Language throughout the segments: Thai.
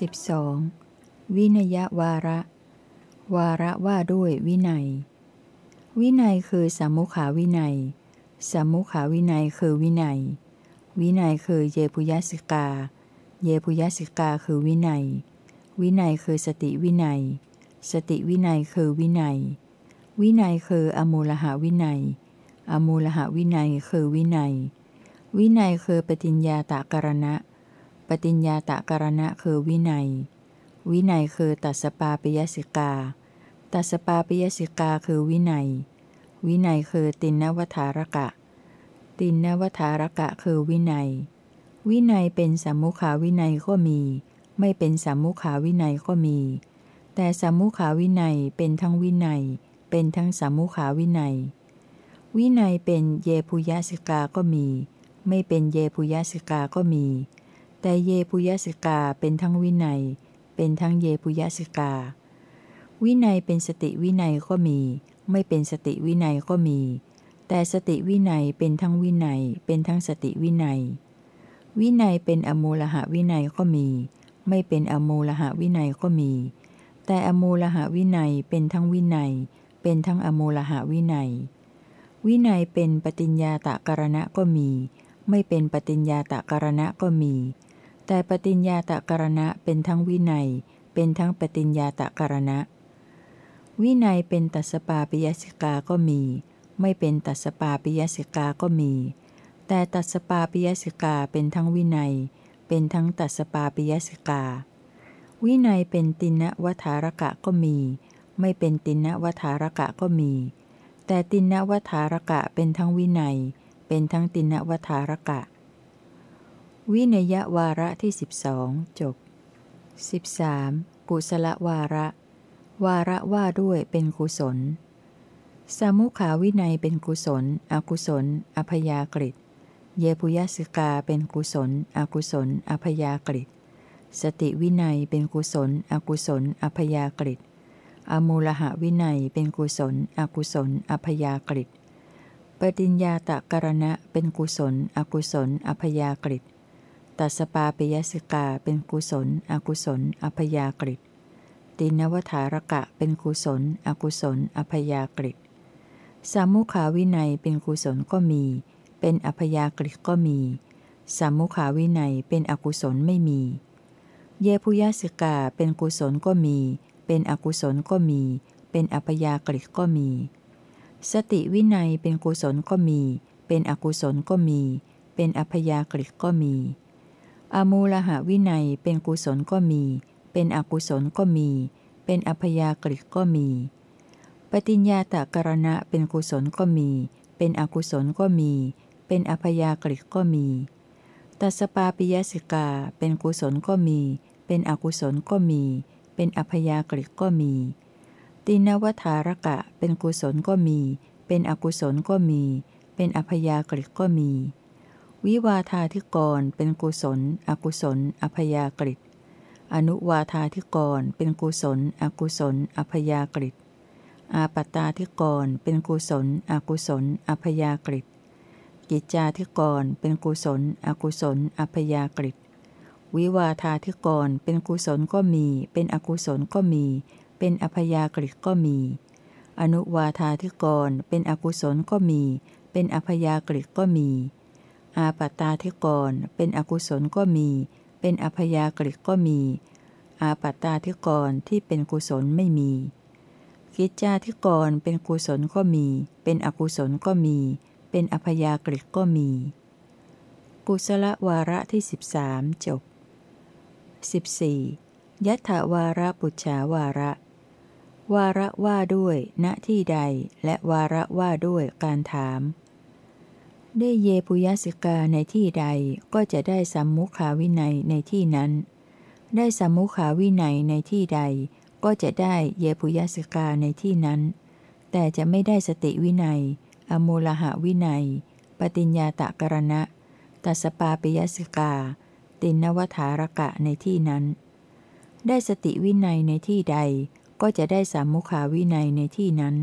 12. วินยวาระ วาระว่าด้วยวินัย วินัยคือสมมุขาวินัยสมมุขาวินัยคือวินัย วินัยคือเยปุยสิกา เยปุยสิกาคือวินัย วินัยคือสติวินัย สติวินัยคือวินัย วินัยคืออมูลหาวินัย อมูลหาวินัยคือวินัย วินัยคือปฏิญญาตากรณะ ปฏิญญาตากรณะคือวินัย วินัยคือตัสปาปิยสิกา ตัสปาปิยสิกาคือวินัย วินัยคือตินนวัฏารกะ ตินนวัฏารกะคือวินัย วินัยเป็นสัมมุขาวินัยก็มี ไม่เป็นสัมมุขาวินัยก็มี แต่สัมมุขาวินัยเป็นทั้งวินัย เป็นทั้งสัมมุขาวินัย วินัยเป็นเยภุยยสิกาก็มี ไม่เป็นเยภุยยสิกาก็มี แต่เยภุยยสิกาเป็นทั้งวินัย เป็นทั้งเยภุยยสิกา วินัยเป็นสติวินัยก็มี ไม่เป็นสติวินัยก็มี แต่สติวินัยเป็นทั้งวินัย เป็นทั้งสติวินัย วินัยเป็นอมูลหะวินัยก็มี ไม่เป็นอมูลหะวินัยก็มี แต่อมูลหะวินัยเป็นทั้งวินัย เป็นทั้งอมูลหะวินัย วินัยเป็นปฏิญญาตะกรณะก็มี ไม่เป็นปฏิญญาตะกรณะก็มี แต่ปฏิญญาตะกรณะเป็นทั้งวินัย เป็นทั้งปฏิญญาตะกรณะ วินัยเป็นตัสปาปิยสิกาก็มี ไม่เป็นตัสปาปิยสิกาก็มี แต่ตัสปาปิยสิกาเป็นทั้งวินัย เป็นทั้งตัสปาปิยสิกา วินัยเป็นตินะวัฏารกะก็มี ไม่เป็นตินะวัฏารกะก็มี แต่ตินะวัฏารกะเป็นทั้งวินัย เป็นทั้งตินะวัฏารกะ วินยวาระที่สิบสองจบ 13. กุศลวาระ วาระว่าด้วยเป็นกุศล สมุขาวินัยเป็นกุศล อกุศล อพยากฤิเยปุยสิกาเป็นกุศล อกุศล อพยากฤิสติวินัยเป็นกุศล อกุศล อพยากฤิอมูลหะวินัยเป็นกุศล อกุศล อพยากฤิปฏิญญาตะกรณะเป็นกุศล อกุศล อพยากฤิต ตสปาปิยสิกาเป็นกุศล อกุศลอพยากฤิตินวธารกะเป็นกุศล อกุศลอพยากฤิสามุขาวินัยเป็นกุศลก็มี เป็นอพยากฤิก็มีสามุขาวินัยเป็นอกุศลไม่มี เยพุยสิกาเป็นกุศลก็มี เป็นอกุศลก็มี เป็นอพยากฤิก็มี สติวินัยเป็นกุศลก็มี เป็นอกุศลก็มี เป็นอพยากฤิก็มี อมูลหะวินัยเป็นกุศลก็มี เป็นอกุศลก็มี เป็นอัพยากฤิก็มี ปฏิญญาตกรณะเป็นกุศลก็มี เป็นอกุศลก็มี เป็นอัพยากฤิก็มี ตัสปาปิยสิกาเป็นกุศลก็มี เป็นอกุศลก็มี เป็นอัพยากฤิก็มี ตินวัฏารกะเป็นกุศลก็มี เป็นอกุศลก็มี เป็นอัพยากฤิก็มี วิวาธาธิกรเป็นกุศล อกุศล อพยากฤิอนุวาธาธิกรเป็นกุศล อกุศล อพยากฤิอาปตาธิกรเป็นกุศล อกุศล อพยากฤิกิจจาธิกรเป็นกุศล อกุศล อพยากฤิวิวาธาธิกรเป็นกุศลก็มี เป็นอกุศลก็มี เป็นอพยากฤิก็มี อนุวาธาธิกรเป็นอกุศลก็มี เป็นอพยากฤิก็มี อาปตาธิกร เป็นอกุศลก็มี เป็นอพยากฤิก็มี อาปตาธิกรที่เป็นกุศลไม่มี กิจจาธิกรเป็นกุศลก็มี เป็นอกุศลก็มี เป็นอพยากฤิก็มี กุศลวาระที่สิบสามจบ 14. ยัตถวาระปุจฉาวาระ วาระว่าด้วย ณที่ใด และวาระว่าด้วยการถาม ได้เยปุยสิกาในที่ใดก็จะได้สัมมุขาวินัยในที่นั้น ได้สัมมุขาวินัยในที่ใด ก็จะได้เยปุยสิกาในที่นั้น แต่จะไม่ได้สติวินัย อมูลหะวินัย ปฏิญญาตะกรณะ ตัสปาปิยสิกา ตินนวธารกะในที่นั้น ได้สติวินัยในที่ใด ก็จะได้สัมมุขาวินัยในที่นั้น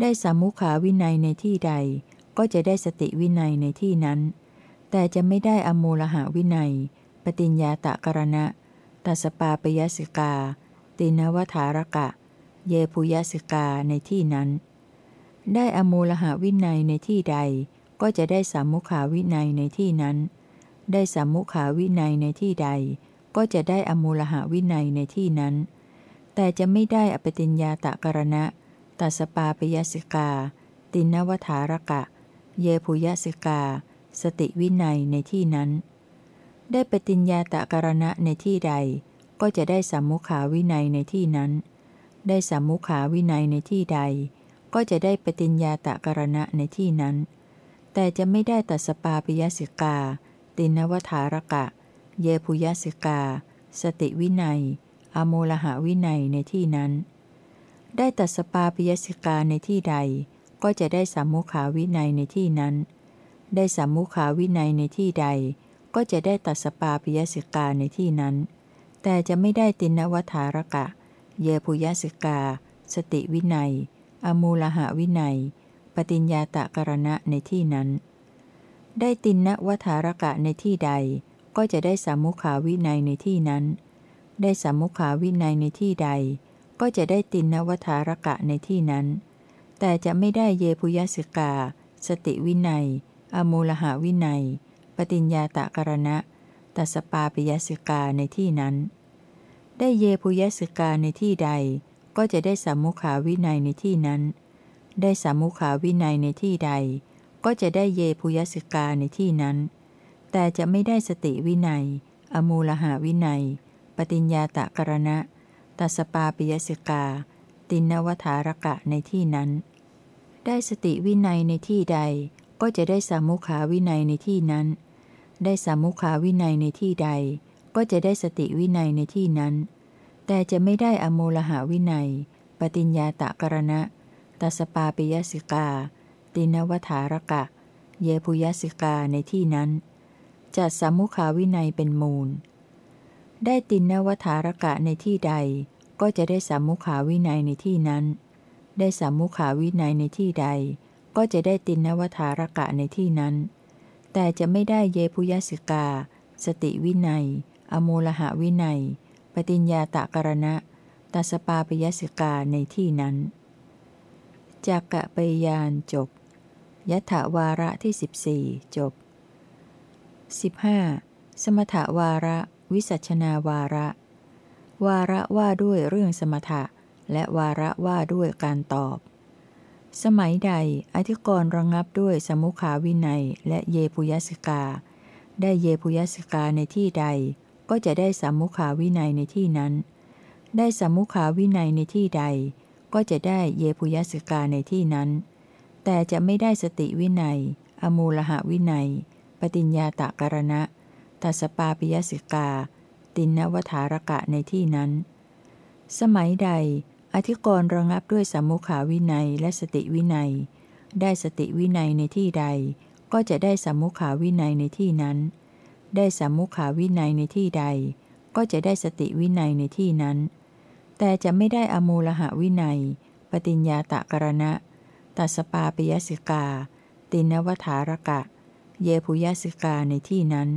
ได้สัมมุขาวินัยในที่ใด ก็จะได้สติวินัยในที่นั้น แต่จะไม่ได้อมูลหาวินัย ปฏิญญาตะกรณะ ตัสปาปยสิกา ตินวถารกะ เยปุยสิกาในที่นั้น ได้อมูลหาวินัยในที่ใด ก็จะได้สามุขาวินัยในที่นั้น ได้สามุขาวินัยในที่ใด ก็จะได้อมูลหาวินัยในที่นั้น แต่จะไม่ได้อปติญญาตะกรณะตัสปาปยสิกา ตินวถารกะ เยปุยสิกา สติวินัยในที่นั้น ได้ปฏิญญาตะกรณะในที่ใด ก็จะได้สัมมุขาวินัยในที่นั้น ได้สัมมุขาวินัยในที่ใด ก็จะได้ปฏิญญาตะกรณะในที่นั้น แต่จะไม่ได้ตัสปาปิยสิกา ติณวัตถารกะ เยภุยยสิกา สติวินัย อมูฬหวินัยในที่นั้น ได้ตัสสปาปิยสิกาในที่ใด ก็จะได้สัมมุขาวินัยในที่นั้น ได้สัมมุขาวินัยในที่ใด ก็จะได้ตัสสปาปิยสิกาในที่นั้น แต่จะไม่ได้ติณวัตถารกะ เยภุยยสิกา สติวินัย อมูฬหวินัย ปฏิญญาตะกรณะในที่นั้น ได้ตินวถารกะในที่ใด ก็จะได้สัมมุขาวินัยในที่นั้น ได้สัมมุขาวินัยในที่ใด ก็จะได้ตินวถารกะในที่นั้น แต่จะไม่ได้เยปุยสิกา สติวินัย อมูลหาวินัย ปฏิญญาตะกรณะ ตัสปาปิยสิกาในที่นั้น ได้เยปุยสิกาในที่ใด ก็จะได้สัมมุขาวินัยในที่นั้น ได้สัมมุขาวินัยในที่ใด ก็จะได้เยปุยสิกาในที่นั้น แต่จะไม่ได้สติวินัย อมูลหาวินัย ปฏิญญาตะกรณะ ตัสปาปิยสิกา ตินวถารกะในที่นั้น ได้สติวินัยในที่ใด ก็จะได้สามุขาวินัยในที่นั้น ได้สามุขาวินัยในที่ใด ก็จะได้สติวินัยในที่นั้น แต่จะไม่ได้อโมลหาวินัย ปฏิญญาตะกรณะตัสปาปิยสิกา ตินวถารกะ เยปุยสิกาในที่นั้นจัดสามุขาวินัยเป็นมูล ได้ตินวถารกะในที่ใด ก็จะได้สามุขาวินัยในที่นั้น ได้สามุขาวินัยในที่ใด ก็จะได้ตินนวถารกะในที่นั้น แต่จะไม่ได้เยปุยสิกา สติวินัยอโมลหาวินัย ปฏิญญาตะกรณะตัสปาปยสิกาในที่นั้น จากกะปยานจบยัตถวาระที่ 14 จบ 15. สมถาวาระ วิสัชนาวาระ วาระว่าด้วยเรื่องสมถะ และวาระว่าด้วยการตอบ สมัยใดอธิกรณ์ระงับด้วยสมุขาวินัยและเยปุยสิกา ได้เยปุยสิกาในที่ใด ก็จะได้สมุขาวินัยในที่นั้น ได้สมุขาวินัยในที่ใด ก็จะได้เยปุยสิกาในที่นั้น แต่จะไม่ได้สติวินัย อมูลหาวินัย ปฏิญญาตะกรณะ ตัสปาปิยสิกา ตินนวถารกะในที่นั้น สมัยใด อธิกรณ์ระงับด้วยสมุขาวินัยและสติวินัย ได้สติวินัยในที่ใด ก็จะได้สมุขาวินัยในที่นั้น ได้สมุขาวินัยในที่ใด ก็จะได้สติวินัยในที่นั้น แต่จะไม่ได้อมูลหาวินัย ปฏิญญาตะกรณะ ตัสปาปิยสิกา ตินวถารกะ เยปุยสิกาในที่นั้น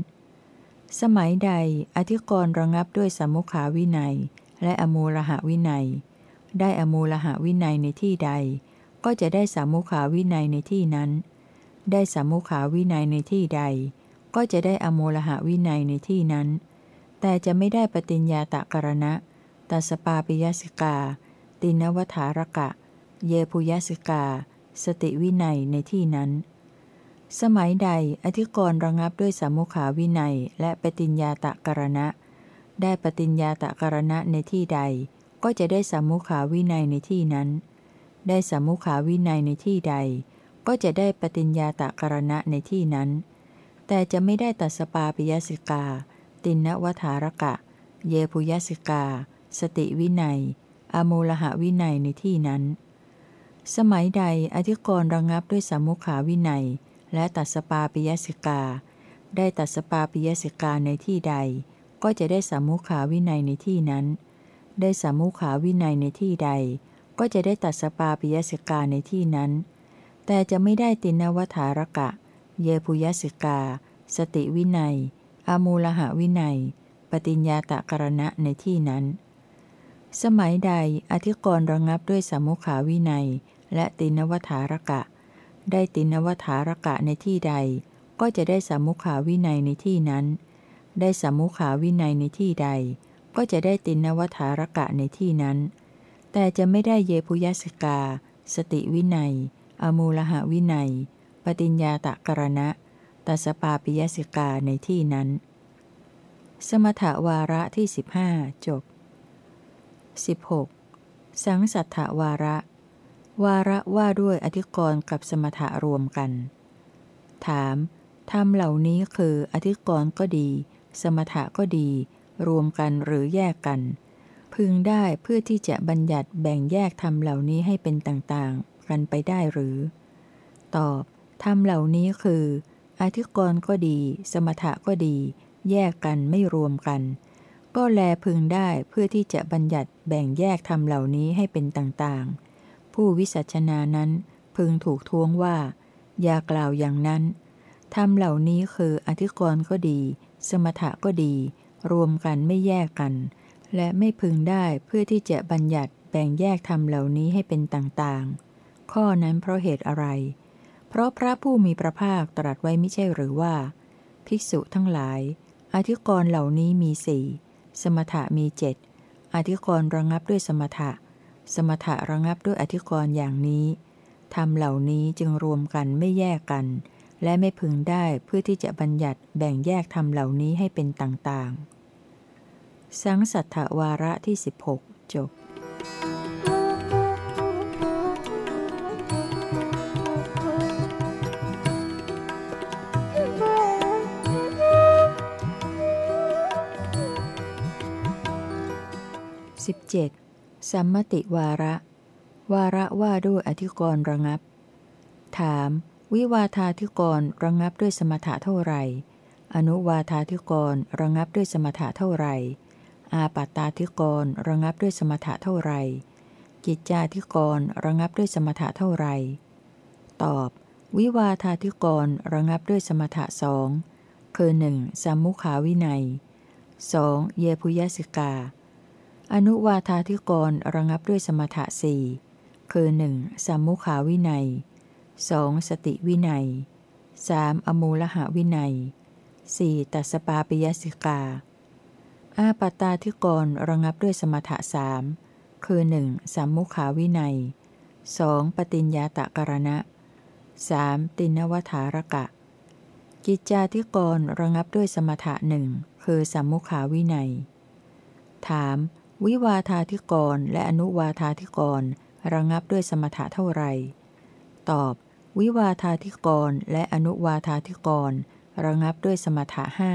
สมัยใดอธิกรณ์ระงับด้วยสมุขาวินัย และอมูลหาวินัย ได้อมูลหาวินัยในที่ใด ก็จะได้สามุขาวินัยในที่นั้น ได้สามุขาวินัยในที่ใด ก็จะได้อโมลหาวินัยในที่นั้น แต่จะไม่ได้ปฏิญญาตะกรณะตัสปาปิยสิกา ตินวถารกะ เยปุยสิกา สติวินัยในที่นั้น สมัยใดอธิกรณ์ระงับด้วยสามุขาวินัย และปฏิญญาตะกรณะ ได้ปฏิญญาตะกรณะในที่ใด ก็จะได้สามุขาวินัยในที่นั้น ได้สามุขาวินัยในที่ใด ก็จะได้ปฏิญญาตะกรณะในที่นั้น แต่จะไม่ได้ตัสปาปิยสิกา ตินนวถารกะ เยปุยสิกา สติวินัยอโมลหะวินัยในที่นั้น สมัยใดอธิกรณ์ระงับด้วยสัมมุขาวินัย และตัสสปาปิยสิกา ได้ตัสสปาปิยสิกาในที่ใด ก็จะได้สัมมุขาวินัยในที่นั้น ได้สัมมุขาวินัยในที่ใด ก็จะได้ตัสสปาปิยสิกาในที่นั้น แต่จะไม่ได้ติณวัตถารกะ เยภุยยสิกา สติวินัย อมูฬหวินัย ปฏิญญาตกรณะในที่นั้น สมัยใดอธิกรณ์ระงับด้วยสามุขาวินัย และตินวถารกะ ได้ตินวถารกะในที่ใด ก็จะได้สมุขาวินัยในที่นั้น ได้สมุขาวินัยในที่ใด ก็จะได้ตินวถารกะในที่นั้น แต่จะไม่ได้เยปุยสกา สติวินัย อมูลหะวินัย ปฏิญญาตะกรณะตัสปาปิยสิกาในที่นั้น สมถวาระที่ 15 จบ 16. สังสัทธวาระ วาระว่าด้วยอธิกรณ์กับสมถะรวมกัน ถามธรรมเหล่านี้คืออธิกรณ์ก็ดี สมถะก็ดี รวมกันหรือแยกกัน พึงได้เพื่อที่จะบัญญัติแบ่งแยกธรรมเหล่านี้ให้เป็นต่างๆ กันไปได้หรือ ตอบธรรมเหล่านี้คือ อธิกรณ์ก็ดี สมถะก็ดี แยกกันไม่รวมกัน ก็แลพึงได้เพื่อที่จะบัญญัติแบ่งแยกธรรมเหล่านี้ให้เป็นต่างๆ ผู้วิสัชนานั้นพึงถูกท้วงว่า อย่ากล่าวอย่างนั้นธรรมเหล่านี้คืออธิกรณ์ก็ดี สมถะก็ดี รวมกันไม่แยกกัน และไม่พึงได้เพื่อที่จะบัญญัติแบ่งแยกธรรมเหล่านี้ให้เป็นต่างๆ ข้อนั้นเพราะเหตุอะไร เพราะพระผู้มีพระภาคตรัสไว้ไม่ใช่หรือว่า ภิกษุทั้งหลาย อธิกรณ์เหล่านี้มีสี่สมถะมีเจ็ดอธิกรณ์ระงับด้วยสมถะ สมถะระงับด้วยอธิกรณ์อย่างนี้ธรรมเหล่านี้จึงรวมกันไม่แยกกัน และไม่พึงได้เพื่อที่จะบัญญัติแบ่งแยกธรรมเหล่านี้ให้เป็นต่างๆ สังสัทธวาระที่ 16 จบ 17. สัมมติวาระ วาระว่าด้วยอธิกรณ์ระงับ ถาม วิวาทาธิกรระงับด้วยสมถะเท่าไหร่ อนุวาทาธิกรระงับด้วยสมถะเท่าไหร่อาปัตตาธิกรระงับด้วยสมถะเท่าไหร่ กิจจาธิกรระงับด้วยสมถะเท่าไหร่ ตอบ วิวาทาธิกรระงับด้วยสมถะสองคือหนึ่งสัมมุขาวินัย 2. เยพุยสิกา อนุวาทาธิกรระงับด้วยสมถะสี่คือหนึ่งสัมมุขาวินัย 2. สติวินัย 3. อมูลหะวินัย 4. ตัสปาปิยสิกา อาปตาธิกรระงับด้วยสมถะสามคือ 1. สัมมุขาวินัย 2. ปฏิญญาตะกรณะ 3. ตินวถารกะ กิจจาธิกรระงับด้วยสมถะหนึ่งคือสัมมุขาวินัย ถาม วิวาทาธิกรและอนุวาทาธิกรระงับด้วยสมถะเท่าไหร่ตอบ วิวาทาธิกรและอนุวาทาธิกรระงับด้วยสมถะห้า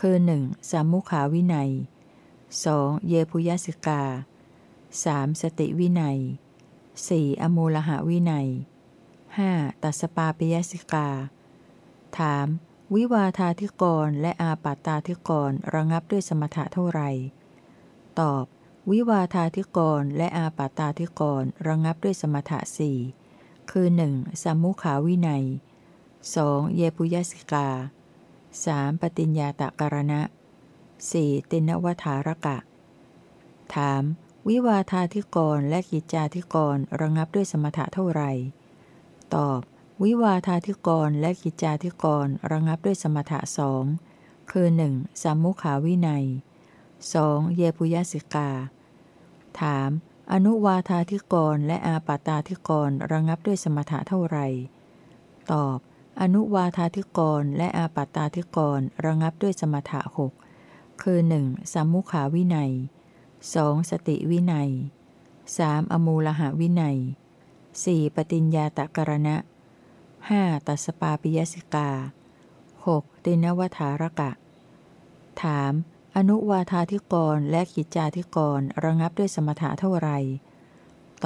คือ 1. สามุขาวินัย 2. เยปุยสิกา 3. สติวินัย 4. อมูลหะวินัย 5. ตัสปาปิยสิกา ถาม วิวาทาธิกรและอาปัตตาธิกรระงับด้วยสมถะเท่าไหร่ ตอบ วิวาทาธิกรและอาปัตาธิกรระงับด้วยสมถะสี่คือ 1. สัมมุขาวินัย 2. เยปุยสิกา 3. ปฏิญญาตะกรณะ 4. ตินวถารกะ ถาม วิวาทาธิกรและกิจจาธิกรระงับด้วยสมถะเท่าไหร่ ตอบ วิวาทาธิกรและกิจจาธิกรระงับด้วยสมถะสองคือ 1. สัมมุขาวินัย 2. เยปุยสิกา ถาม อนุวาธาธิกรและอาปาตาธิกรระงับด้วยสมถะเท่าไหร่ ตอบ อนุวาธาธิกรและอาปาตาธิกรระงับด้วยสมถะหกคือ 1. สัมมุขาวินัย 2. สติวินัย 3. อมูลหะวินัย 4. ปฏิญญาตะกรณะ 5. ตัสปาปิยสิกา 6. ตินวถารกะ ถาม อนุวาธาธิกรและกิจจาธิกรระงับด้วยสมถะเท่าไร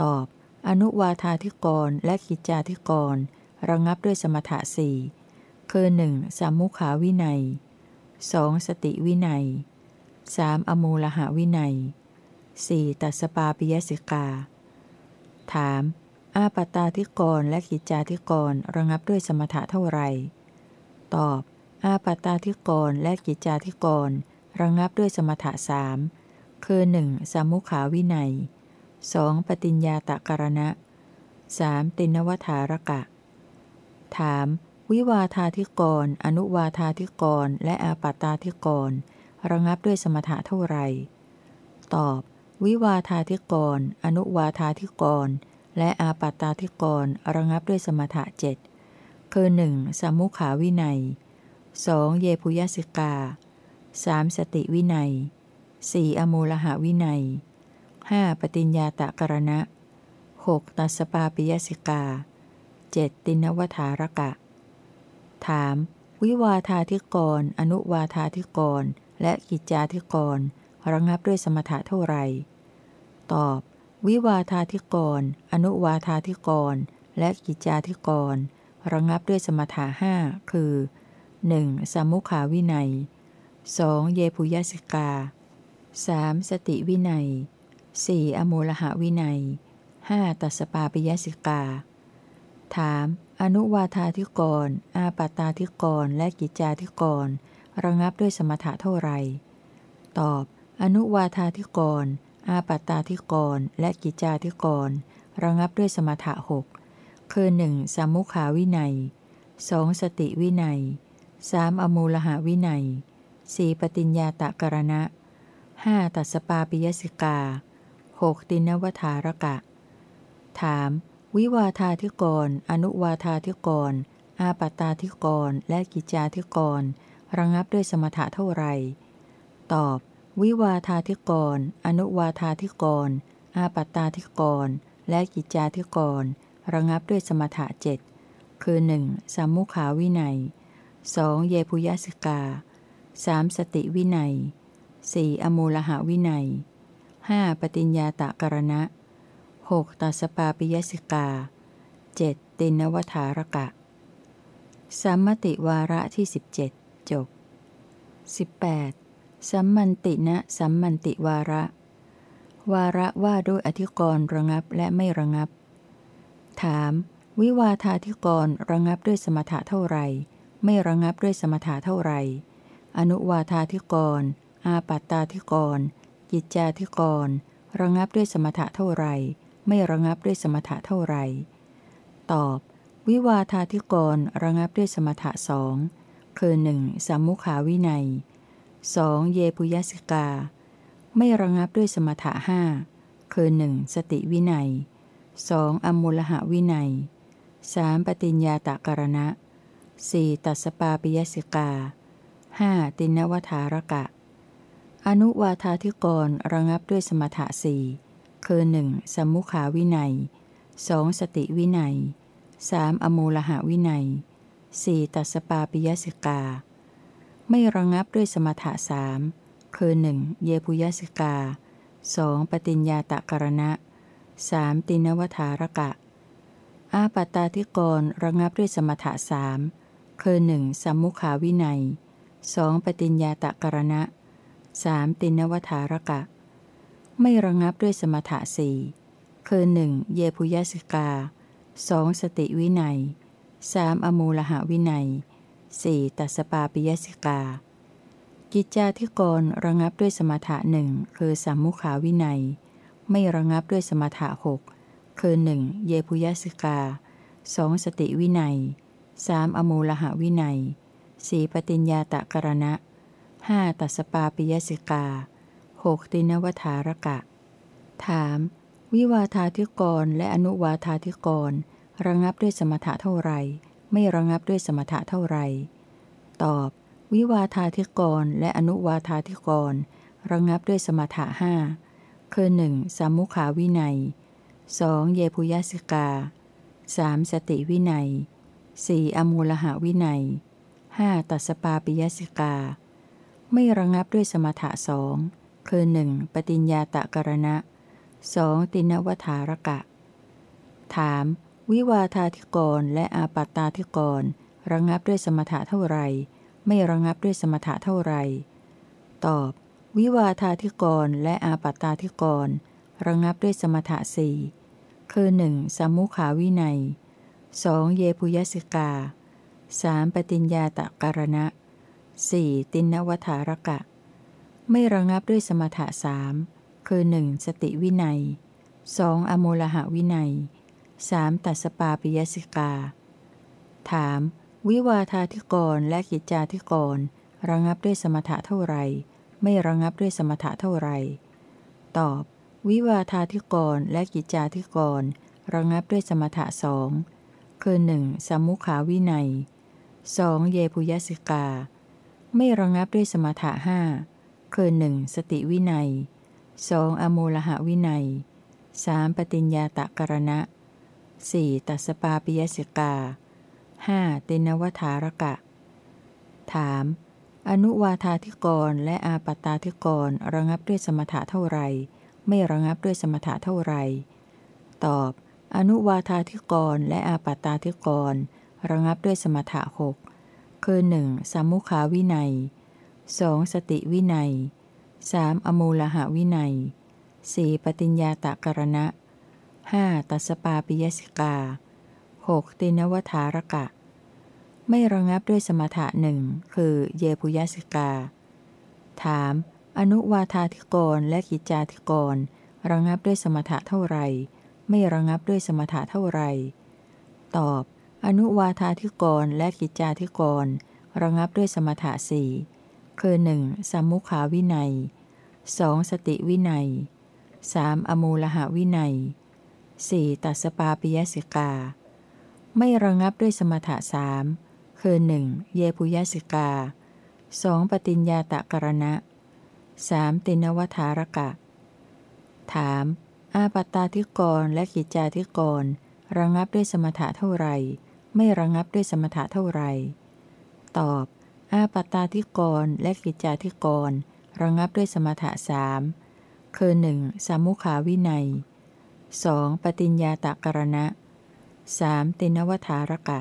ตอบ อนุวาธาธิกรและกิจจาธิกรระงับด้วยสมถะสี่คือหนึ่งสามุขาวินัย 2. สติวินัย 3. อมูลหาวินัย 4. ตัสปาปิยสิกา ถาม อาปตาธิกรและกิจจาธิกรระงับด้วยสมถะเท่าไร ตอบ อาปตาธิกรและกิจจาธิกร ระงับด้วยสมถะสามคือหนึ่งสามุขาวินัยสองปฏิญญาตะกรณะสามตินวธารกะ ถาม วิวาธาธิกร อนุวาธาธิกร และอาปัตตาธิกร ระงับด้วยสมถะเท่าไหร่ ตอบ วิวาธาธิกร อนุวาธาธิกร และอาปัตตาธิกร ระงับด้วยสมถะเจ็ดคือหนึ่งสมุขาวินัยสองเยปุยสิกา สามสติวินัยสี่อมูลหาวินัยห้าปฏิญญาตะกรณะหกตัสปาปิยสิกาเจ็ดตินวธารกะ ถาม วิวาธาธิกร อนุวาธาธิกร และกิจจาธิกร ระงับด้วยสมถะเท่าไหร่ ตอบ วิวาธาธิกร อนุวาธาธิกร และกิจจาธิกร ระงับด้วยสมถะห้าคือ 1. สามุขาวินัย 2. เยปุยสิกา 3. สติวินัย 4. อโมลหะวินัย 5. ตัสปาปิยสิกา ถาม อนุวาธาธิกร อาปาตาธิกร และกิจจาธิกร ระงับด้วยสมถะเท่าไหร่ ตอบ อนุวาธาธิกร อาปาตาธิกร และกิจจาธิกร ระงับด้วยสมถะหกคือหนึ่งสามุขาวินัย 2. สติวินัยสามอมูลหาวินัย สี่ปฏิญญาตะกรณะห้าตัสปาปิยสิกาหกตินวธารกะ ถาม วิวาธาธิกร อนุวาธาธิกร อาปตาธิกร และกิจาธิกร ระงับด้วยสมถะเท่าไร ตอบ วิวาธาธิกร อนุวาธาธิกร อาปตาธิกร และกิจาธิกร ระงับด้วยสมถะเจ็ดคือหนึ่งสามุขาวินัยสองเยปุยสิกา สามสติวินัยสี่อมูลหาวินัยห้าปฏิญญาตะกรณะหกตัสปาปิยสิกาเจ็ดตินวธารกะสัมมติวาระที่สิบเจ็ดจบสิบแปดสัมมันตินะสัมมันติวาระ วาระว่าด้วยอธิกรณ์ระงับและไม่ระงับ ถาม วิวาธาธิกรระงับด้วยสมถะเท่าไหร่ ไม่ระงับด้วยสมถะเท่าไหร่ อนุวาธาธิกร อาปัตตาธิกร จิตจาธิกร ระงับด้วยสมถะเท่าไร ไม่ระงับด้วยสมถะเท่าไร ตอบ วิวาธาธิกร ระงับด้วยสมถะสอง คือหนึ่งสามุขาวินัยสองเยปุยสิกา ไม่ระงับด้วยสมถะห้าคือหนึ่งสติวินัยสองอมุลหะวินัยสามปฏิญญาตะกรณะสี่ตัสปาปิยสิกา ห้าตินวธารกะ อนุวาธาธิกรระงับด้วยสมถะสี่คือหนึ่งสมุขาวินัยสองสติวินัยสามอมูลหาวินัยสี่ตัสปาปิยสิกา ไม่ระงับด้วยสมถะสามคือหนึ่งเยปุยสิกาสองปฏิญญาตะกรณะสามตินวธารกะ อาปตาธิกรระงับด้วยสมถะสามคือหนึ่งสมมุขาวินัย สองปฏิญญาตะกรณะสามตินวธารกะ ไม่ระงับด้วยสมถะสี่คือหนึ่งเยพุยสิกาสองสติวินัยสามอมูลหาวินัยสี่ตัสปาปิยสิกา กิจจาธิกรระงับด้วยสมถะหนึ่งคือสัมมุขาวินัย ไม่ระงับด้วยสมถะหกคือหนึ่งเยพุยสิกาสองสติวินัยสามอมูลหาวินัย สีปฏิญญาตะกรณะห้าตัสปาปิยสิกาหกตินวธารกะ ถาม วิวาธาธิกรและอนุวาธาธิกร ระงับด้วยสมถะเท่าไร ไม่ระงับด้วยสมถะเท่าไร ตอบ วิวาธาธิกรและอนุวาธาธิกร ระงับด้วยสมถะห้าคือหนึ่งสามุขาวินัยสองเยพุยสิกาสามสติวินัยสี่อมูลหาวินัย ห้าตัสปาปิยสิกา ไม่ระงับด้วยสมถะสองคือหนึ่งปฏิญญาตะกรณะสองตินวธารกะ ถาม วิวาธาธิกรและอาปัตตาธิกร ระงับด้วยสมถะเท่าไร ไม่ระงับด้วยสมถะเท่าไร ตอบ วิวาธาธิกรและอาปัตตาธิกร ระงับด้วยสมถะสี่คือหนึ่งสมุขาวินัยสองเยปุยสิกา สามปฏิญญาตะการณะสี่ตินวธารกะ ไม่ระงับด้วยสมถะสามคือ 1. สติวินัย 2. อโมลหะวินัย 3. ตัสปาปิยสิกา ถาม วิวาทาธิกรและกิจจาธิกร ระงับด้วยสมถะเท่าไร ไม่ระงับด้วยสมถะเท่าไร ตอบ วิวาทาธิกรและกิจจาธิกร ระงับด้วยสมถะสองคือหนึ่งสมุขาวินัย 2. เยปุยสิกา ไม่ระงับด้วยสมถะห้าคือหนึ่งสติวินัย 2. อโมลหะวินัย 3. ปฏิญญาตะกรณะ 4. ตัสปาปิยสิกา 5. ตินวธารกะ ถาม อนุวาธาธิกรและอาปตาธิกรระงับด้วยสมถะเท่าไร ไม่ระงับด้วยสมถะเท่าไร ตอบ อนุวาธาธิกรและอาปตาธิกร ระงับด้วยสมถะหกคือหนึ่งสมุขาวินัย 2. สติวินัย 3. อมูลหะวินัย 4. ปฏิญญาตะกรณะ 5. ตัสปาปิยสิกา 6. ตินวธารกะ ไม่ระงับด้วยสมถะหนึ่งคือเยปุยสิกา ถาม อนุวาธาธิกรและกิจจาธิกร ระงับด้วยสมถะเท่าไร ไม่ระงับด้วยสมถะเท่าไร ตอบ อนุวาธาธิกรและกิจจาธิกร ระงับด้วยสมถะสี่คือหนึ่งสมุขาวินัย 2. สติวินัย 3. อมูลหะวินัย 4. ตัสปาปิยสิกา ไม่ระงับด้วยสมถะสามคือหนึ่งเยปุยสิกา 2. ปฏิญญาตะกรณะ 3. ตินวธารกะ ถาม อาปตาธิกรและกิจจาธิกร ระงับด้วยสมถะเท่าไหร่ ไม่ระงับด้วยสมถะเท่าไรตอบ อาปตาธิกรและกิจจาธิกร ระงับด้วยสมถะสามคือหนึ่งสามุขาวินัย 2. ปฏิญญาตะกรณะ 3. ตินวธารกะ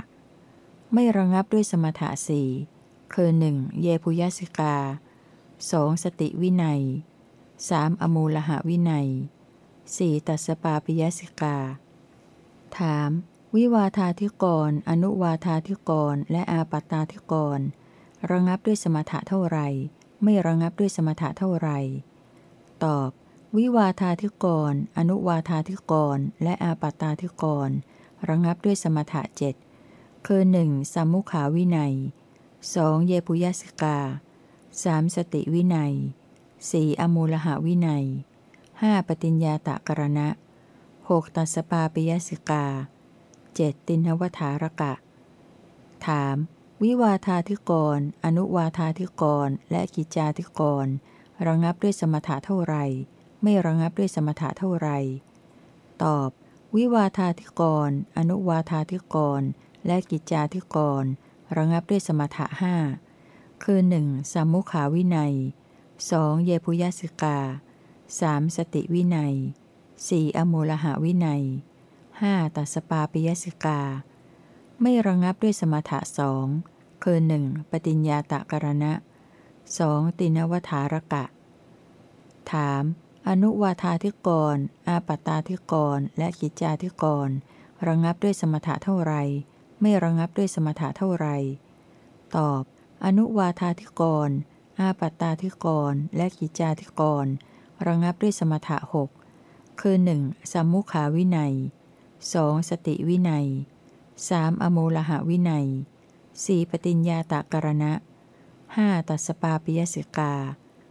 ไม่ระงับด้วยสมถะสี่คือหนึ่งเยปุยสิกา 2. สติวินัย 3. อมูลหะวินัย 4. ตัสปาปิยสิกา ถาม วิวาทาธิกร อนุวาทาธิกร และอาปตาธิกร ระงับด้วยสมถะเท่าไร ไม่ระงับด้วยสมถะเท่าไร ตอบ วิวาทาธิกร อนุวาทาธิกร และอาปตาธิกร ระงับด้วยสมถะเจ็ดคือหนึ่งสมุขาวินัย 2. เยปุยสิกา 3. สติวินัย 4. อมูลหะวินัย 5. ปฏิญญาตะกรณะ 6. ตัสปาปิยสิกา 7. ตินวธารกะ ถาม วิวาทาธิกร อนุวาทาธิกร และกิจจาธิกร ระงับด้วยสมถะเท่าไร ไม่ระงับด้วยสมถะเท่าไร ตอบ วิวาทาธิกร อนุวาทาธิกร และกิจจาธิกร ระงับด้วยสมถะห้าคือหนึ่งสมุขาวินัย 2. เยปุยสิกา 3. สติวินัย 4. อมูลหะวินัย 5. ตัสปาปิยสิกา ไม่ระงับด้วยสมถะสองคือหนึ่งปฏิญญาตะกรณะ 2. ตินวธารกะ ถาม อนุวาธาธิกร อาปตาธิกร และกิจจาธิกร ระงับด้วยสมถะเท่าไร ไม่ระงับด้วยสมถะเท่าไร ตอบ อนุวาธาธิกร อาปตาธิกร และกิจจาธิกร ระงับด้วยสมถะหกคือหนึ่งสมุขาวินัย 2. สติวินัย 3. อโมลหะวินัย 4. ปฏิญญาตกรณะ 5. ตัสปาปิยสิกา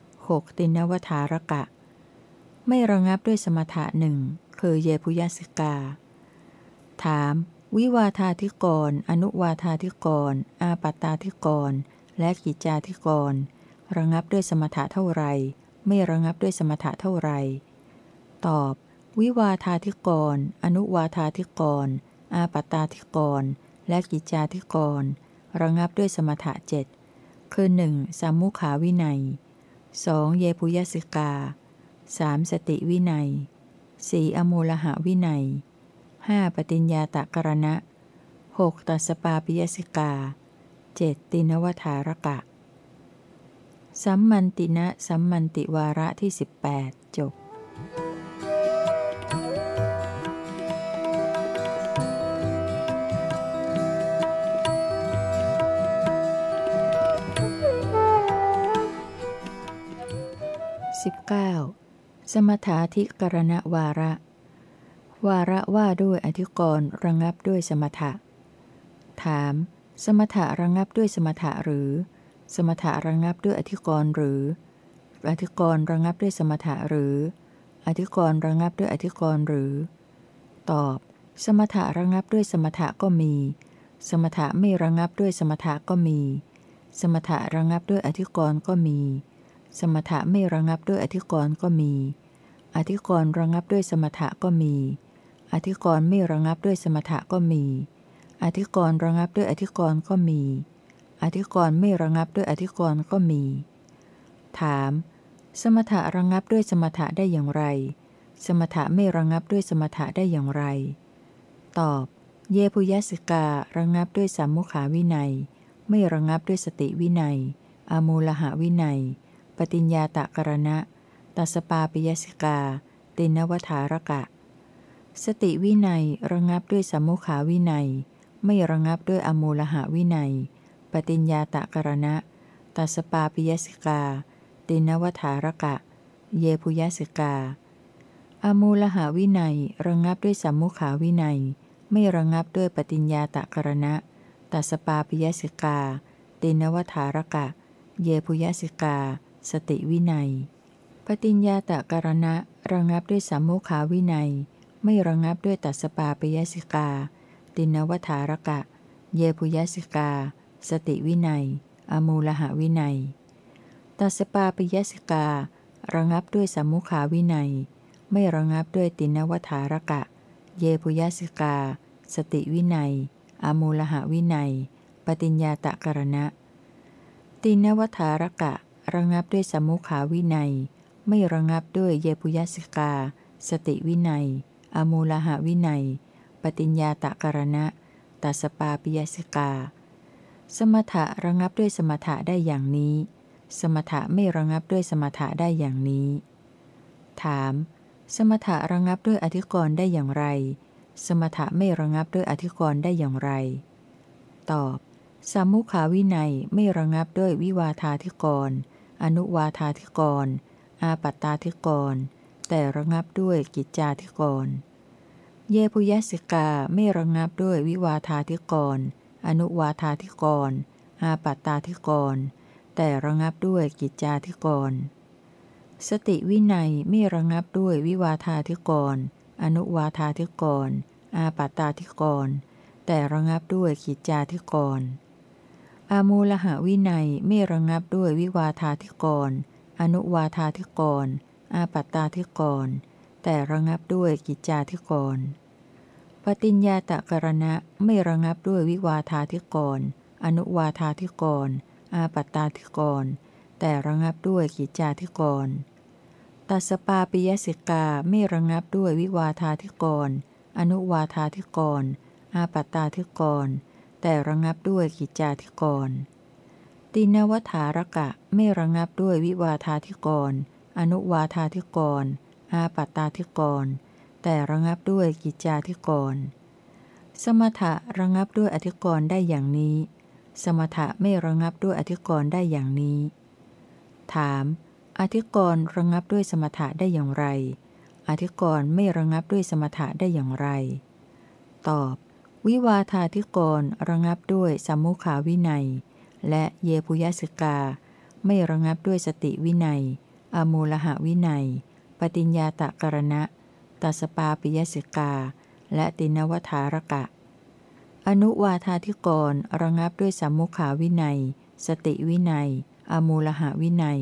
6. ตินวธารกะ ไม่ระงับด้วยสมถะหนึ่งคือเยพุยสิกา ถาม วิวาธาธิกร อนุวาธาธิกร อาปตาธิกร และกิจจาธิกร ระงับด้วยสมถะเท่าไร ไม่ระงับด้วยสมถะเท่าไร ตอบ วิวาธาธิกร อนุวาธาธิกร อาปตาธิกร และกิจจาธิกร ระงับด้วยสมถะเจ็ดคือหนึ่งสามุขาวินัย 2. เยปุยสิกา 3. สติวินัย 4. อมูลหะวินัย 5. ปฏิญญาตะกรณะ 6. ตัสปาปิยสิกา 7. ตินวธารกะ สัมมันตินะ สัมมันติวาระที่ 18 จบ 19. สมถาธิกรณวาระ วาระว่าด้วยอธิกรณ์ระงับด้วยสมถะ ถาม สมถะระงับด้วยสมถะหรือ สมถะระงับด้วยอธิกรณ์หรือ อธิกรณ์ระงับด้วยสมถะหรือ อธิกรณ์ระงับด้วยอธิกรณ์หรือ ตอบ สมถะระงับด้วยสมถะก็มี สมถะไม่ระงับด้วยสมถะก็มี สมถะระงับด้วยอธิกรณ์ก็มี สมถะไม่ระงับด้วยอธิกรณ์ก็มี อธิกรณ์ระงับด้วยสมถะก็มี อธิกรณ์ไม่ระงับด้วยสมถะก็มี อธิกรณ์ระงับด้วยอธิกรณ์ก็มี อธิกรณ์ไม่ระงับด้วยอธิกรณ์ก็มี ถาม สมถะระงับด้วยสมถะได้อย่างไร สมถะไม่ระงับด้วยสมถะได้อย่างไร ตอบ เยภุยยสิการะงับด้วยสัมมุขาวินัย ไม่ระงับด้วยสติวินัย อมูฬหวินัย ปฏิญญาตกรณะ ตัสสปาปิยสิกา ติณวัตถารกะ สติวินัยระงับด้วยสัมมุขาวินัย ไม่ระงับด้วยอมูฬหวินัย ปฏิญญาตกรณะ ตัสสปาปิยสิกา ติณวัตถารกะ เยภุยยสิกา อมูลหาวินัยระงับด้วยสมุขาวินัย ไม่ระงับด้วยปฏิญญาตะกรณะ ตัสปาปิยสิกา ตินวธารกะ เยปุยสิกา สติวินัย ปฏิญญาตะการณะระงับด้วยสัมมุขาวินัย ไม่ระงับด้วยตัสปาปยสิกา ตินวธารกะ เยปุยสิกา สติวินัย อมูลหาวินัย ตัสปาปยสิกา ระงับด้วยสัมมุขาวินัย ไม่ระงับด้วยตินวธารกะ เยปุยสิกา สติวินัย อมูลหาวินัย ปฏิญญาตะการณะตินวธารกะ ระงับด้วยสมุขาวินัย ไม่ระงับด้วยเยปุยสิกา สติวินัย อมูลหาวินัย ปฏิญญาตะกรณะตัสปาปิยสิกา สมถะระงับด้วยสมถะได้อย่างนี้ สมถะไม่ระงับด้วยสมถะได้อย่างนี้ ถาม สมถะระงับด้วยอธิกรณ์ได้อย่างไร สมถะไม่ระงับด้วยอธิกรณ์ได้อย่างไร ตอบสามุขาวินัยไม่ระงับด้วยวิวาทาธิกรณ์ อนุวาธาธิกร อาปัตตาธิกร แต่ระงับด้วยกิจจาธิกร เยปุยสิกาไม่ระงับด้วยวิวาธาธิกร อนุวาธาธิกร อาปัตตาธิกร แต่ระงับด้วยกิจจาธิกร สติวินัยไม่ระงับด้วยวิวาธาธิกร อนุวาธาธิกร อาปัตตาธิกร แต่ระงับด้วยกิจจาธิกร อามูลหาวินัยไม่ระงับด้วยวิวาธาธิกร อนุวาธาธิกร อาปัตตาธิกร แต่ระงับด้วยกิจจาธิกร ปฏิญญาตะกรณะไม่ระงับด้วยวิวาธาธิกร อนุวาธาธิกร อาปัตตาธิกร แต่ระงับด้วยกิจจาธิกร ตัสปาปิยสิกาไม่ระงับด้วยวิวาธาธิกร อนุวาธาธิกร อาปัตตาธิกร แต่ระงับด้วยกิจจาธิกร ตินวัฏารกะไม่ระงับด้วยวิวาธาธิกร อนุวาธาธิกร อาปัตตาธิกร แต่ระงับด้วยกิจจาธิกร สมถะระงับด้วยอธิกรได้อย่างนี้ สมถะไม่ระงับด้วยอธิกรได้อย่างนี้ ถาม อธิกรระงับด้วยสมถะได้อย่างไร อธิกรไม่ระงับด้วยสมถะได้อย่างไร ตอบ วิวาธาธิกรระงับด้วยสัมมุขาวินัย และเยปุยสิกา ไม่ระงับด้วยสติวินัย อมูลหะวินัย ปฏิญญาตะกรณะตัสปาปิยสิกา และตินวธารกะ อนุวาธาธิกรระงับด้วยสัมมุขาวินัย สติวินัย อมูลหะวินัย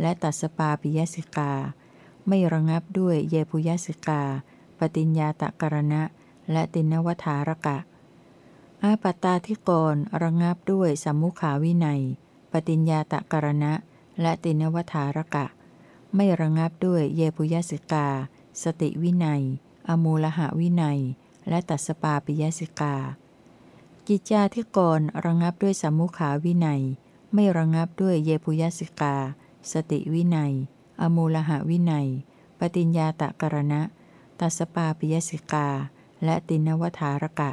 และตัสปาปิยสิกา ไม่ระงับด้วยเยปุยสิกา ปฏิญญาตะกรณะ และตินวธารกะ อาปัตตาธิกรระงับด้วยสัมมุขาวินัย ปฏิญญาตะกรณะ และตินวธารกะ ไม่ระงับด้วยเยปุยสิกา สติวินัย อมูลหาวินัย และตัสปาปิยสิกา กิจจาธิกรระงับด้วยสัมมุขาวินัย ไม่ระงับด้วยเยปุยสิกา สติวินัย อมูลหาวินัย ปฏิญญาตะกรณะ ตัสปาปิยสิกา และตินวธารกะ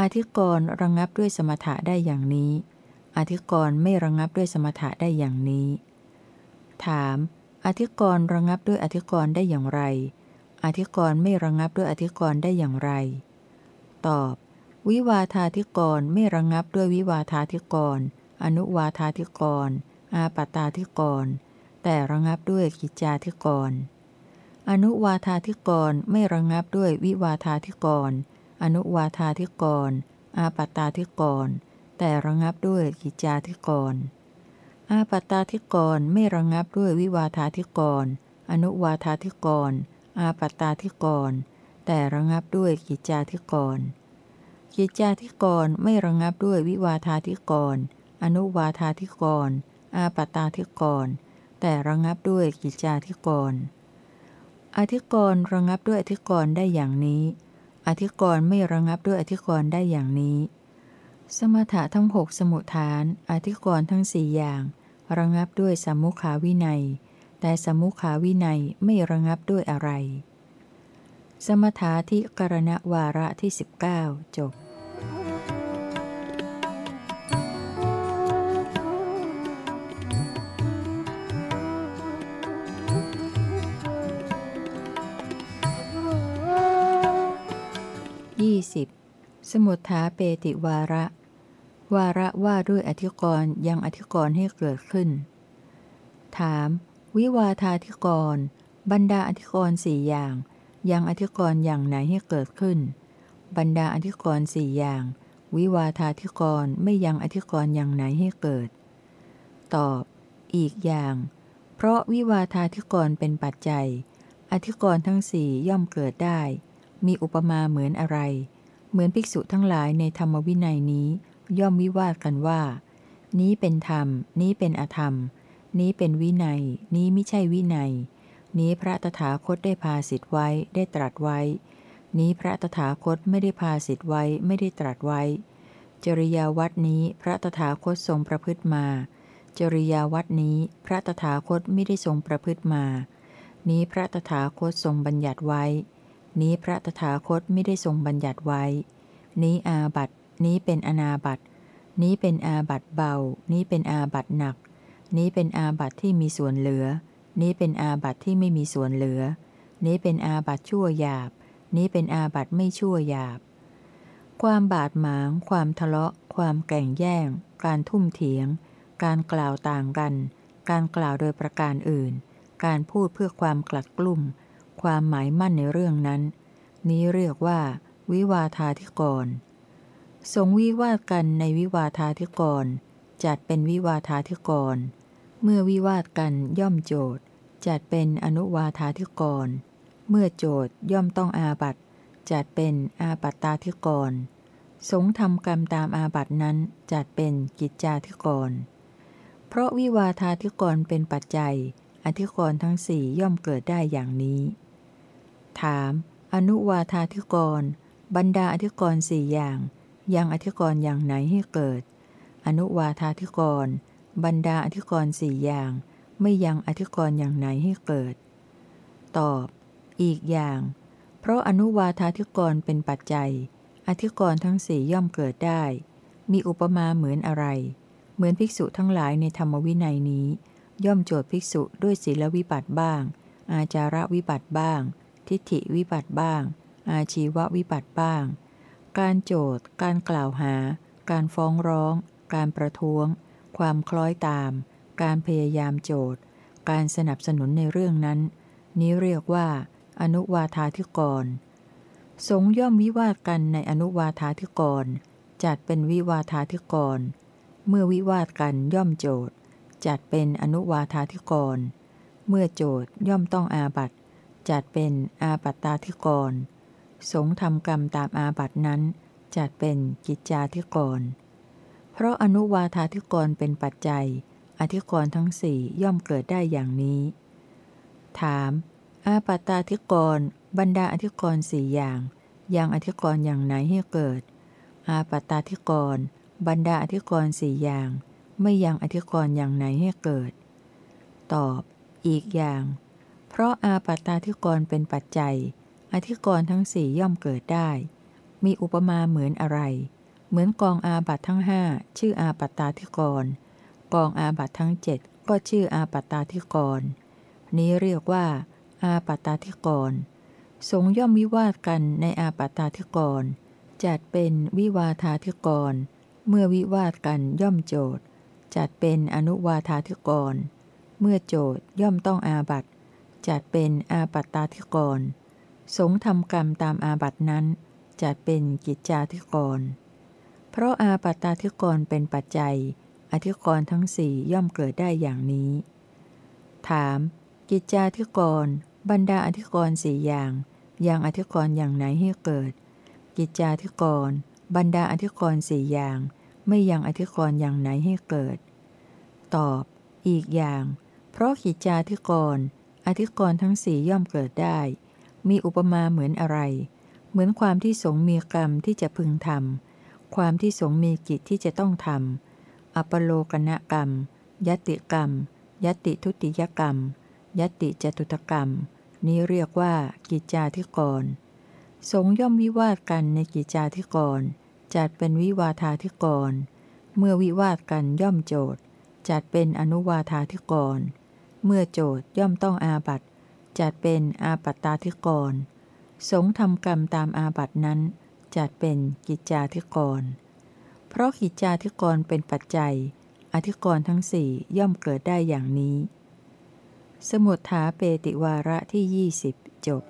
อธิกรณ์ระงับด้วยสมถะได้อย่างนี้ อธิกรณ์ไม่ระงับด้วยสมถะได้อย่างนี้ ถาม อธิกรณ์ระงับด้วยอธิกรณ์ได้อย่างไร อธิกรณ์ไม่ระงับด้วยอธิกรณ์ได้อย่างไร ตอบ วิวาธาธิกรไม่ระงับด้วยวิวาธาธิกร อนุวาธาธิกร อาปตาธิกร แต่ระงับด้วยกิจจาธิกร อนุวาธาธิกรไม่ระงับด้วยวิวาธาธิกร อนุวาธาธิกร อาปตาธิกร แต่ระงับด้วยกิจาธิกร อาปตาธิกรไม่ระงับด้วยวิวาธาธิกร อนุวาธาธิกร อาปตาธิกร แต่ระงับด้วยกิจาธิกร กิจาธิกรไม่ระงับด้วยวิวาธาธิกร อนุวาธาธิกร อาปตาธิกร แต่ระงับด้วยกิจจาธิกร อธิกรระงับด้วยอธิกรได้อย่างนี้ อธิกรไม่ระงับด้วยอธิกรได้อย่างนี้ สมถะทั้งหกสมุทฐาน อธิกรทั้งสี่อย่าง ระงับด้วยสมุขาวินัย แต่สมุขาวินัยไม่ระงับด้วยอะไร สมถาธิกรณวาระที่ 19 จบ ยี่สิบสมุทฐาเปติวาระ วาระว่าด้วยอธิกรณ์ยังอธิกรณ์ให้เกิดขึ้น ถาม วิวาธาธิกรณ์บรรดาอธิกรณ์สี่อย่าง ยังอธิกรณ์อย่างไหนให้เกิดขึ้น บรรดาอธิกรณ์สี่อย่าง วิวาธาธิกรณ์ไม่ยังอธิกรณ์อย่างไหนให้เกิด ตอบ อีกอย่าง เพราะวิวาธาธิกรณ์เป็นปัจจัย อธิกรณ์ทั้งสี่ย่อมเกิดได้ มีอุปมาเหมือนอะไร เหมือนภิกษุทั้งหลายในธรรมวินัยนี้ ย่อมวิวาทกันว่า นี้เป็นธรรม นี้เป็นอธรรม นี้เป็นวินัย นี้ไม่ใช่วินัย นี้พระตถาคตได้พาสิทธไว้ได้ตรัสไว้ นี้พระตถาคตไม่ได้พาสิทธไว้ไม่ได้ตรัสไว้ จริยาวัดนี้พระตถาคตทรงประพฤติมา จริยาวัดนี้พระตถาคตไม่ได้ทรงประพฤติมา นี้พระตถาคตทรงบัญญัติไว้ นี้พระตถาคตไม่ได้ทรงบัญญัติไว้ นี้อาบัตนี้เป็นอนาบัตนี้เป็นอาบัตเบา นี้เป็นอาบัตหนัก นี้เป็นอาบัตที่มีส่วนเหลือ นี้เป็นอาบัตที่ไม่มีส่วนเหลือ นี้เป็นอาบัตชั่วหยาบ นี้เป็นอาบัตไม่ชั่วหยาบ ความบาดหมาง ความทะเลาะ ความแก่งแย่ง การทุ่มเถียง การกล่าวต่างกัน การกล่าวโดยประการอื่น การพูดเพื่อความกลัดกลุ่ม ความหมายมั่นในเรื่องนั้น นี้เรียกว่า วิวาทาธิกร สงวิวาทกันในวิวาทาธิกร จัดเป็นวิวาทาธิกร เมื่อวิวาทกันย่อมโจทย์ จัดเป็นอนุวาทาธิกร เมื่อโจทย์ย่อมต้องอาบัตจัดเป็นอาปัตตาธิกร สงทำกรรมตามอาบัตนั้น จัดเป็นกิจจาธิกร เพราะวิวาทาธิกรเป็นปัจจัย อธิกรทั้งสี่ย่อมเกิดได้อย่างนี้ ถาม อนุวาทาธิกร บรรดาอธิกรสี่อย่าง ยังอธิกรณ์อย่างไหนให้เกิด อนุวาธาธิกร บรรดาอธิกรณ์สี่อย่าง ไม่ยังอธิกรณ์อย่างไหนให้เกิด ตอบ อีกอย่าง เพราะอนุวาธาธิกรเป็นปัจจัย อธิกรณ์ทั้งสี่ย่อมเกิดได้ มีอุปมาเหมือนอะไร เหมือนภิกษุทั้งหลายในธรรมวินัยนี้ ย่อมโจทย์ภิกษุด้วยศีลวิบัติบ้าง อาจาระวิบัติบ้าง ทิฏฐิวิบัติบ้าง อาชีววิบัติบ้าง การโจทย์ การกล่าวหา การฟ้องร้อง การประท้วง ความคล้อยตาม การพยายามโจทย์ การสนับสนุนในเรื่องนั้น นี้เรียกว่า อนุวาธาธิกร สงย่อมวิวาทกันในอนุวาธาธิกร จัดเป็นวิวาธาธิกร เมื่อวิวาทกันย่อมโจทย์ จัดเป็นอนุวาธาธิกร เมื่อโจทย์ย่อมต้องอาบัต จัดเป็นอาปัตตาธิกร สงทำกรรมตามอาบัตินั้น จัดเป็นกิจจาธิกร เพราะอนุวาธาธิกรเป็นปัจจัย อธิกรทั้งสี่ย่อมเกิดได้อย่างนี้ ถาม อาปัตตาธิกร บรรดาอธิกรสี่อย่างยังอธิกรอย่างไหนให้เกิด อาปัตตาธิกร บรรดาอธิกรสี่อย่าง ไม่ยังอธิกรอย่างไหนให้เกิด ตอบ อีกอย่าง เพราะอาปัตตาธิกรเป็นปัจจัย อธิกรทั้งสี่ย่อมเกิดได้ มีอุปมาเหมือนอะไร เหมือนกองอาบัตทั้งห้าชื่ออาปัตตาธิกร กองอาบัตทั้งเจ็ดก็ชื่ออาปัตตาธิกร นี้เรียกว่า อาปตาธิกร สงย่อมวิวาทกันในอาปตาธิกร จัดเป็นวิวาทาธิกร เมื่อวิวาทกันย่อมโจทย์จัดเป็นอนุวาทาธิกร เมื่อโจทย่อมต้องอาบัต จัดเป็นอาปัตตาธิกร สงทำกรรมตามอาบัตนั้น จัดเป็นกิจจาธิกร เพราะอาปัตตาธิกรเป็นปัจจัย อธิกรทั้งสี่ย่อมเกิดได้อย่างนี้ ถาม กิจจาธิกร บรรดาอธิกรณ์สี่อย่าง อยังอธิกรณ์อย่างไหนให้เกิด กิจจาธิกร บรรดาอธิกรณ์สี่อย่าง ไม่ยังอธิกรณ์อย่างไหนให้เกิด ตอบ อีกอย่าง เพราะกิจจาธิกร อธิกรณ์ทั้งสี่ย่อมเกิดได้ มีอุปมาเหมือนอะไร เหมือนความที่สงมีกรรมที่จะพึงทำความที่สงมีกิจที่จะต้องทำอัปโลกนกรรม ยติกรรม ยติทุติยกรรม ยติจตุตกรรม นี้เรียกว่ากิจจาธิกรสงย่อมวิวาทกันในกิจจาธิกร จัดเป็นวิวาทาธิกร เมื่อวิวาทกันย่อมโจทย์ จัดเป็นอนุวาทาธิกร เมื่อโจทย่อมต้องอาบัตจัดเป็นอาปัตตาธิกร สงทำกรรมตามอาบัตนั้น จัดเป็นกิจจาธิกร เพราะกิจจาธิกรเป็นปัจจัย อธิกรทั้งสี่ย่อมเกิดได้อย่างนี้ สมุทฐาเปติวาระที่20จบ